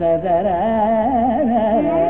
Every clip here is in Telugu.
da da da da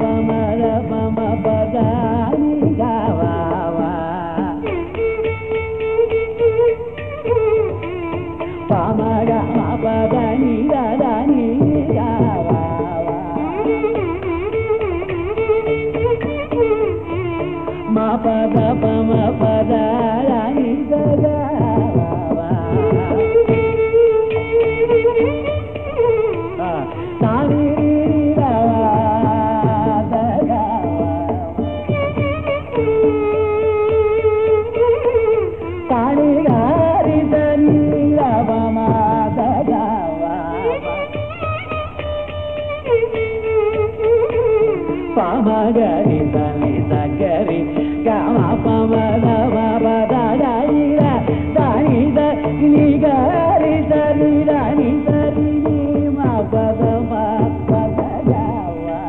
ba ma ba ma pa గరి సని సగరి గమ పమద మద దాని దాని దని గరి సరి దాని సరి మ పద మ పద జావా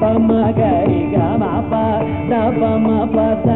పమగరి pa ma pa da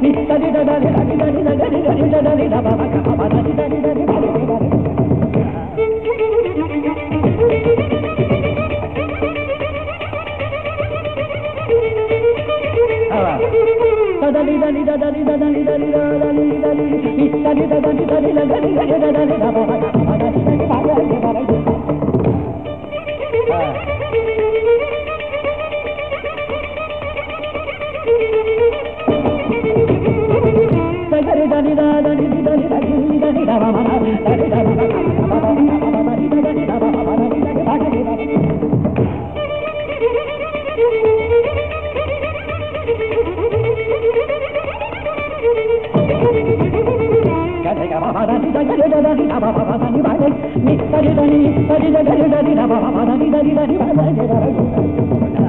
da da da da చందవాయనై కా